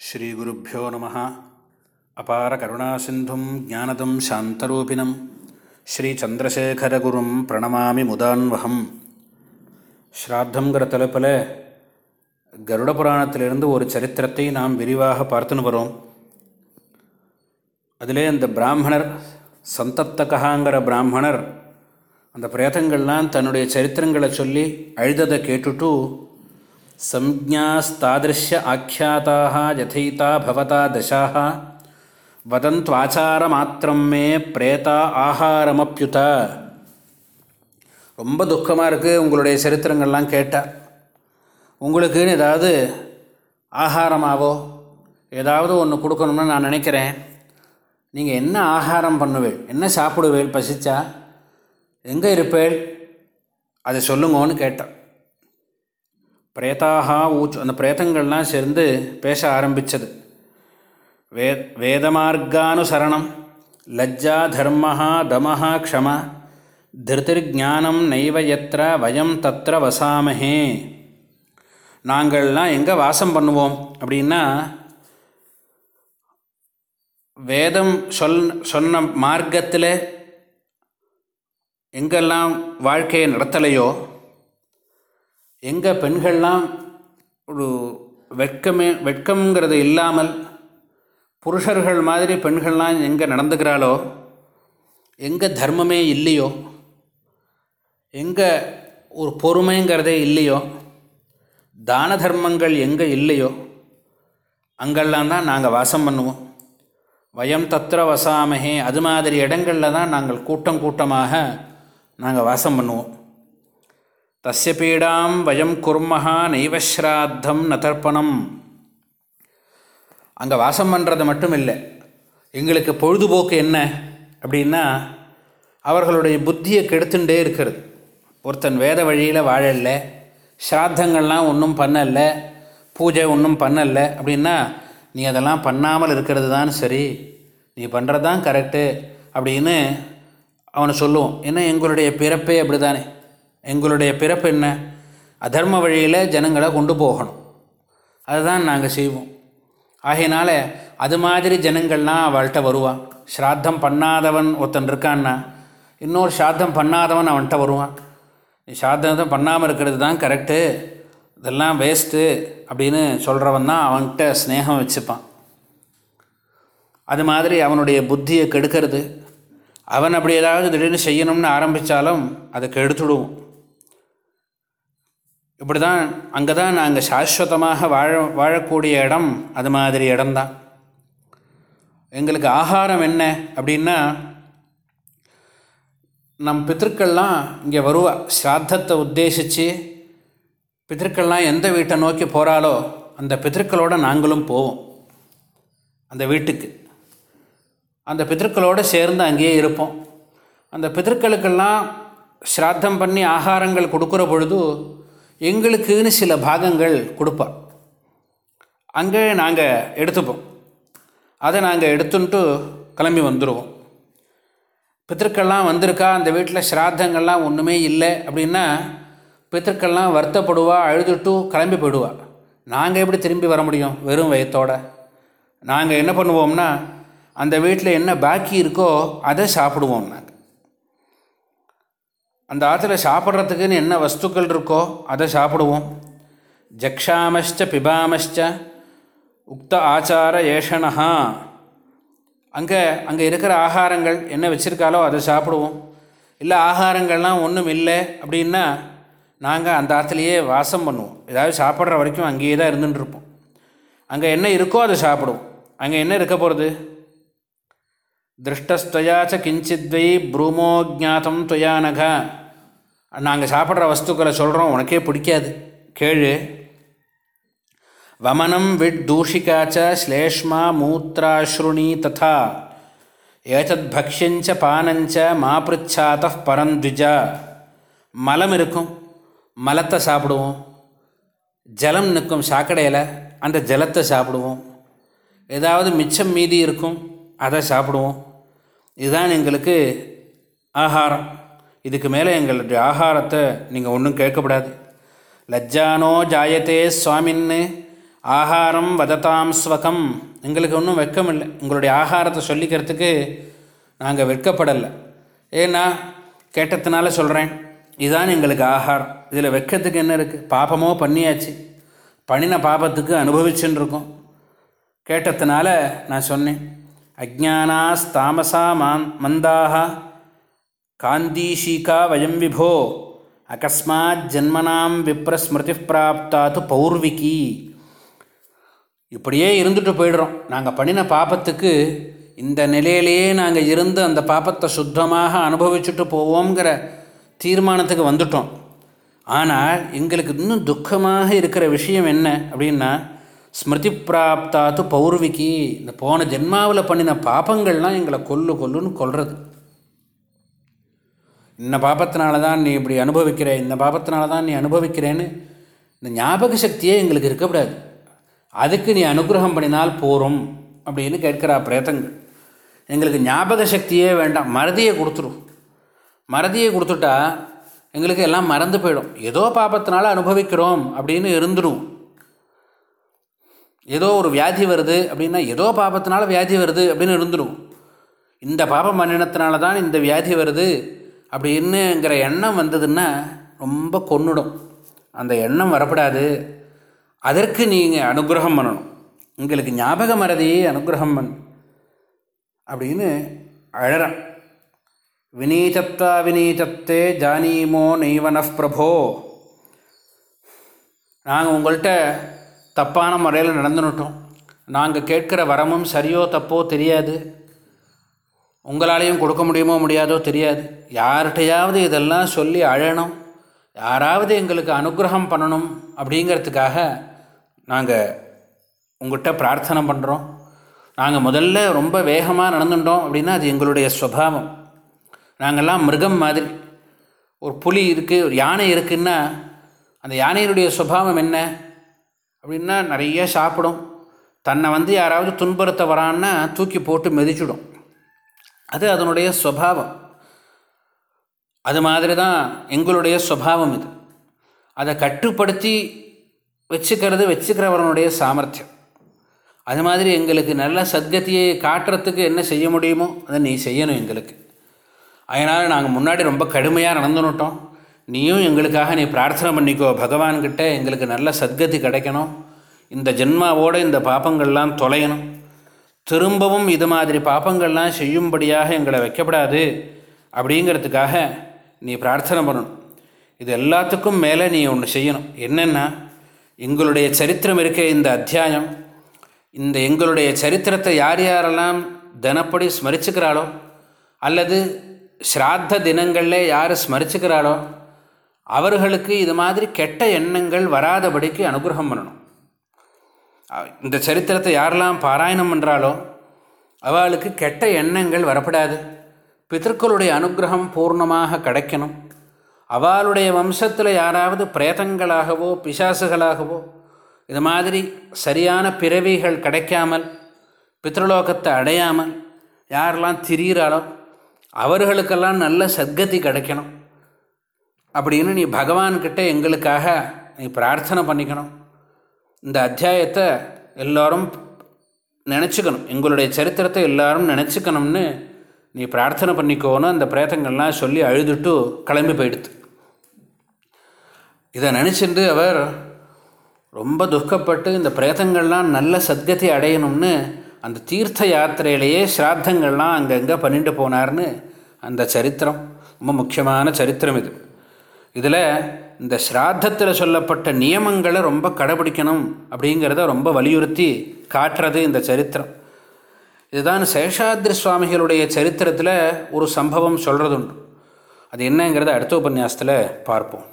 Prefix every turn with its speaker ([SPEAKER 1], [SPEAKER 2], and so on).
[SPEAKER 1] ஸ்ரீகுருப்போ நம. அபார கருணாசிந்தும் ஜானதம் சாந்தரூபிணம். ஸ்ரீச்சந்திரசேகரகுரும் பிரணமாமி முதான்வகம். ஸ்ராத்தங்கிற தலைப்பில் கருட புராணத்திலிருந்து ஒரு சரித்திரத்தை நாம் விரிவாக பார்த்துன்னு வரோம். அதிலே அந்த பிராமணர் சந்தத்தகாங்கிற பிராமணர் அந்த பிரேதங்கள்லாம் தன்னுடைய சரித்திரங்களை சொல்லி அழுததை கேட்டுட்டு சம்ஜாஸ்தாதிருஷ்ய ஆக்கியாதாக யதைதா பவதா தசாக வதந்த்வாச்சார மாத்திரம் மே பிரேதா ஆஹாரமப்யுதா ரொம்ப துக்கமாக இருக்குது உங்களுடைய சரித்திரங்கள்லாம் கேட்டால் உங்களுக்குன்னு ஏதாவது ஆகாரமாவோ ஏதாவது ஒன்று கொடுக்கணும்னு நான் நினைக்கிறேன். நீங்கள் என்ன ஆகாரம் பண்ணுவேள்? என்ன சாப்பிடுவேள்? பசிச்சா? எங்கே இருப்பேள்? அதை சொல்லுங்கன்னு கேட்டான். பிரேதாகா ஊச்சு அந்த பிரேதங்கள்லாம் சேர்ந்து பேச ஆரம்பித்தது வே வேதமார்கானுசரணம் லஜ்ஜா தர்மஹா தமஹா க்ஷம. திருதிர்ஜானம் நைவ எத்திர வயம் தத்திர வசாமஹே. நாங்கள்லாம் எங்கே வாசம் பண்ணுவோம்? அப்படின்னா வேதம் சொல் சொன்ன மார்க்கத்தில் எங்கெல்லாம் வாழ்க்கையை நடத்தலையோ எங்கே பெண்கள்லாம் ஒரு வெட்கமே வெட்கங்கிறது இல்லாமல் புருஷர்கள் மாதிரி பெண்கள்லாம் எங்கே நடந்துக்கிறாளோ எங்கே தர்மமே இல்லையோ எங்கே ஒரு பொறுமைங்கிறதே இல்லையோ தான தர்மங்கள் எங்கே இல்லையோ அங்கெல்லாம் தான் நாங்கள் வாசம் பண்ணுவோம். வயம் தத்திர வசாமஹே அது மாதிரி இடங்களில் தான் நாங்கள் கூட்டம் கூட்டமாக நாங்கள் வாசம் பண்ணுவோம். தஸ்ய பீடாம் வயம் குர்மஹா நைவஸ்ராத்தம் நதர்ப்பணம் அங்கே வாசம் பண்ணுறது மட்டும் இல்லை எங்களுக்கு பொழுதுபோக்கு என்ன? அப்படின்னா அவர்களுடைய புத்தியை கெடுத்துட்டே இருக்கிறது. ஒருத்தன் வேத வழியில் வாழல ஸ்ராத்தங்கள்லாம் ஒன்றும் பண்ணலை பூஜை ஒன்றும் பண்ணலை அப்படின்னா நீ அதெல்லாம் பண்ணாமல் இருக்கிறது தான் சரி. நீ பண்ணுறது தான் கரெக்டு அப்படின்னு அவனை சொல்லுவோம் ஏன்னா எங்களுடைய பிறப்பே அப்படி தானே எங்களுடைய பிறப்பு என்ன? அதர்ம வழியில் ஜனங்களை கொண்டு போகணும். அதுதான் நாங்கள் செய்வோம். ஆகையினால அது மாதிரி ஜனங்கள்லாம் அவள்கிட்ட வருவான் ஸ்ராத்தம் பண்ணாதவன் ஒருத்தன் இருக்கான்னா இன்னொரு ஸ்ராத்தம் பண்ணாதவன் அவன்கிட்ட வருவான். நீ ஸ்ராத்தம் பண்ணாமல் இருக்கிறது தான் கரெக்டு இதெல்லாம் வேஸ்ட்டு அப்படின்னு சொல்கிறவன் தான் அவன்கிட்ட ஸ்னேகம் வச்சுப்பான். அது மாதிரி அவனுடைய புத்தியை கெடுக்கிறது. அவன் அப்படி ஏதாவது திடீர்னு செய்யணும்னு ஆரம்பித்தாலும் அதை கெடுத்துடுவோம். இப்படி தான் அங்கே தான் நாங்கள் சாஸ்வதமாக வாழ வாழக்கூடிய இடம் அது மாதிரி இடம்தான். எங்களுக்கு ஆகாரம் என்ன அப்படின்னா நம் பித்திருக்கள்லாம் இங்கே வருவா. ஸ்ராத்தத்தை உத்தேசித்து பித்திருக்கள்லாம் எந்த வீட்டை நோக்கி போகிறாலோ அந்த பித்திருக்களோடு நாங்களும் போவோம். அந்த வீட்டுக்கு. அந்த பித்திருக்களோடு சேர்ந்து அங்கேயே இருப்போம். அந்த பித்திருக்களுக்கெல்லாம் ஸ்ராத்தம் பண்ணி ஆகாரங்கள் கொடுக்குற பொழுது எங்களுக்குன்னு சில பாகங்கள் கொடுப்பா அங்கே நாங்கள் எடுத்துப்போம். அதை நாங்கள் எடுத்துன்ட்டு கிளம்பி வந்துடுவோம் பித்திருக்கள்லாம் வந்திருக்கா? அந்த வீட்டில் ஸ்ராத்தங்கள்லாம் ஒன்றுமே இல்லை அப்படின்னா பித்திருக்கள்லாம் வருத்தப்படுவா அழுதுட்டு கிளம்பி போயிடுவா. நாங்கள் எப்படி திரும்பி வர முடியும்? வெறும் வயத்தோட. நாங்கள் என்ன பண்ணுவோம்னா அந்த வீட்டில் என்ன பாக்கி இருக்கோ அதை சாப்பிடுவோம் நாங்கள் அந்த ஆற்றுல சாப்பிட்றதுக்குன்னு என்ன வஸ்துக்கள் இருக்கோ அதை சாப்பிடுவோம். ஜக்ஷாமஷ்ட பிபாமஷ்ட உக்த ஆச்சார ஏஷனஹா அங்கே அங்கே இருக்கிற ஆகாரங்கள் என்ன வச்சுருக்காலோ அதை சாப்பிடுவோம். இல்லை ஆகாரங்கள்லாம் ஒன்றும் இல்லை அப்படின்னா நாங்கள் அந்த ஆற்றுலையே வாசம் பண்ணுவோம். ஏதாவது சாப்பிட்ற வரைக்கும் அங்கேயே தான் இருந்துட்டுருப்போம் அங்கே என்ன இருக்கோ அதை சாப்பிடுவோம். அங்கே என்ன இருக்க போகிறது திருஷ்டஸ்துவயாச்ச கிஞ்சித்வை ப்ரூமோ ஜாத்தம் துயானக நாங்கள் சாப்பிட்ற வஸ்துக்களை சொல்கிறோம் உனக்கே பிடிக்காது. கேழு வமனம் விட் தூஷிகாச்ச ஸ்லேஷ்மா மூத்ராஸ்ருணி ததா. ஏதத் பக்ஷஞ்ச பானஞ்ச மாபிருச்சாத்த பரந்த்விஜா மலம் இருக்கும் மலத்தை சாப்பிடுவோம். ஜலம் நிற்கும் சாக்கடையில் அந்த ஜலத்தை சாப்பிடுவோம். ஏதாவது மிச்சம் மீதி இருக்கும் அதை சாப்பிடுவோம். இதுதான் எங்களுக்கு ஆகாரம் இதுக்கு மேலே எங்களுடைய ஆகாரத்தை நீங்கள் ஒன்றும் கேட்கக்கூடாது. லஜ்ஜானோ ஜாயத்தே சுவாமின்னு ஆகாரம் வததாம் ஸ்வகம் எங்களுக்கு ஒன்றும் வெக்கம் இல்லை உங்களுடைய ஆகாரத்தை சொல்லிக்கிறதுக்கு நாங்கள் வெட்கப்படலை. ஏன்னா கேட்டதுனால சொல்கிறேன் இதுதான் எங்களுக்கு ஆகாரம் இதில் வெக்கத்துக்கு என்ன இருக்குது பாபமோ பண்ணியாச்சு. பண்ணின பாபத்துக்கு அனுபவிச்சுன்னு இருக்கோம். கேட்டதுனால நான் சொன்னேன். அஜானாஸ்தாமசா மான் மந்தாக காந்தீஷிகா வயம் விபோ அகஸ்மாத் ஜன்மனாம் விப்ரஸ்மிருதி பிராப்தாத்து பௌர்விகி இப்படியே இருந்துட்டு போயிடுறோம். நாங்கள் பண்ணின பாப்பத்துக்கு இந்த நிலையிலேயே நாங்கள் இருந்து அந்த பாப்பத்தை சுத்தமாக அனுபவிச்சுட்டு போவோங்கிற தீர்மானத்துக்கு வந்துட்டோம். ஆனால் எங்களுக்கு இன்னும் துக்கமாக இருக்கிற விஷயம் என்ன அப்படின்னா ஸ்மிருதி பிராப்தாத்து பௌர்விகி இந்த போன ஜென்மாவில் பண்ணின பாப்பங்கள்லாம் எங்களை கொல்லு கொல்லுன்னு கொல்றது. இந்த பாபத்தினால தான் நீ இப்படி அனுபவிக்கிற இந்த பாபத்தினால தான் நீ அனுபவிக்கிறேன்னு இந்த ஞாபக சக்தியே எங்களுக்கு இருக்கக்கூடாது. அதுக்கு நீ அனுகிரகம் பண்ணினால் போகிறோம் அப்படின்னு கேட்கிறா பிரேத்தங்கள் எங்களுக்கு ஞாபக சக்தியே வேண்டாம் மறதியை கொடுத்துரும். மறதியை கொடுத்துட்டா எங்களுக்கு எல்லாம் மறந்து போயிடும். ஏதோ பாபத்தினால அனுபவிக்கிறோம் அப்படின்னு இருந்துடும் ஏதோ ஒரு வியாதி வருது அப்படின்னா ஏதோ பாபத்தினால வியாதி வருது அப்படின்னு இருந்துடும் இந்த பாபம் பண்ணினத்தினால தான் இந்த வியாதி வருது அப்படின்னுங்கிற எண்ணம் வந்ததுன்னா ரொம்ப கொன்னுடும். அந்த எண்ணம் வரப்படாது. அதற்கு நீங்கள் அனுகிரகம் பண்ணணும். உங்களுக்கு ஞாபக மறதியை அனுகிரகம் பண் அப்படின்னு அழறான். வினீதத்தா வினீதத்தே ஜானீமோ நெய்வனஃப் பிரபோ. நாங்கள் உங்கள்கிட்ட தப்பான முறையில் நடந்துனுட்டோம். நாங்கள் கேட்குற வரமும் சரியோ தப்போ தெரியாது. உங்களாலேயும் கொடுக்க முடியுமோ முடியாதோ தெரியாது. யார்கிட்டையாவது இதெல்லாம் சொல்லி அழணும். யாராவது எங்களுக்கு அனுகிரகம் பண்ணணும் அப்படிங்கிறதுக்காக நாங்கள் உங்கள்கிட்ட பிரார்த்தனை பண்ணுறோம் நாங்கள் முதல்ல ரொம்ப வேகமாக நடந்துட்டோம் அப்படின்னா அது எங்களுடைய ஸ்வபாவம் நாங்கள்லாம் மிருகம் மாதிரி. ஒரு புலி இருக்குது ஒரு யானை இருக்குன்னா அந்த யானையினுடைய சுபாவம் என்ன? அப்படின்னா நிறைய சாப்பிடும். தன்னை வந்து யாராவது துன்புறுத்த வரான்னா தூக்கி போட்டு மிதிச்சிடும். அது அதனுடைய ஸ்வபாவம் அது மாதிரி தான் எங்களுடைய ஸ்வபாவம் இது. அதை கட்டுப்படுத்தி வச்சுக்கிறது வச்சுக்கிறவனுடைய சாமர்த்தியம். அது மாதிரி எங்களுக்கு நல்ல சத்கதியை காட்டுறதுக்கு என்ன செய்ய முடியுமோ அதை நீ செய்யணும் எங்களுக்கு. அதனால் நாங்கள் முன்னாடி ரொம்ப கடுமையாக நடந்துனுட்டோம் நீயும் எங்களுக்காக நீ பிரார்த்தனை பண்ணிக்கோ. பகவான்கிட்ட எங்களுக்கு நல்ல சத்கதி கிடைக்கணும். இந்த ஜென்மாவோடு இந்த பாப்பங்கள்லாம் தொலையணும். திரும்பவும் இது மாதிரி பாப்பங்கள்லாம் செய்யும்படியாக எங்களை வைக்கப்படாது. அப்படிங்கிறதுக்காக நீ பிரார்த்தனை பண்ணணும். இது எல்லாத்துக்கும் மேலே நீ ஒன்று செய்யணும். என்னென்னா எங்களுடைய சரித்திரம் இருக்க இந்த அத்தியாயம். இந்த எங்களுடைய சரித்திரத்தை யார் யாரெல்லாம் தினப்படி ஸ்மரிச்சுக்கிறாளோ அல்லது ஸ்ராத்த தினங்களில் யார் ஸ்மரிச்சுக்கிறாளோ அவர்களுக்கு இது மாதிரி கெட்ட எண்ணங்கள் வராதபடிக்கு அனுகிரகம் பண்ணணும். இந்த சரித்திரத்தை யாரெல்லாம் பாராயணம் பண்ணுறாளோ அவளுக்கு கெட்ட எண்ணங்கள் வரப்படாது. பித்தர்களுடைய அனுகிரகம் பூர்ணமாக கிடைக்கணும். அவளுடைய வம்சத்தில் யாராவது பிரேதங்களாகவோ பிசாசுகளாகவோ இது மாதிரி சரியான பிறவிகள் கிடைக்காமல் பித்ருலோகத்தை அடையாமல் யாரெல்லாம் திரியிறாலோ அவர்களுக்கெல்லாம் நல்ல சத்கதி கிடைக்கணும். அப்படின்னு நீ பகவான்கிட்ட எங்களுக்காக நீ பிரார்த்தனை பண்ணிக்கணும். இந்த அத்தியாயத்தை எல்லோரும் நினச்சிக்கணும். எங்களுடைய சரித்திரத்தை எல்லாரும் நினச்சிக்கணும்னு நீ பிரார்த்தனை பண்ணிக்கோன்னு அந்த பிரேத்தங்கள்லாம் சொல்லி அழுதுட்டு கிளம்பி போயிடுது இதை நினச்சிட்டு அவர் ரொம்ப துக்கப்பட்டு இந்த பிரேதங்கள்லாம் நல்ல சத்கதி அடையணும்னு அந்த தீர்த்த யாத்திரையிலேயே ஸ்ராத்தங்கள்லாம் அங்கங்கே பண்ணிட்டு போனார்னு அந்த சரித்திரம். ரொம்ப முக்கியமான சரித்திரம் இது. இதில் இந்த ஸ்ராத்தத்தில் சொல்லப்பட்ட நியமங்களை ரொம்ப கடைபிடிக்கணும் அப்படிங்கிறத ரொம்ப வலியுறுத்தி காட்டுறது இந்த சரித்திரம். இதுதான் சேஷாத்ரி சுவாமிகளுடைய சரித்திரத்தில் ஒரு சம்பவம் சொல்கிறதுண்டு அது என்னங்கிறத அடுத்த உபன்யாசத்தில் பார்ப்போம்.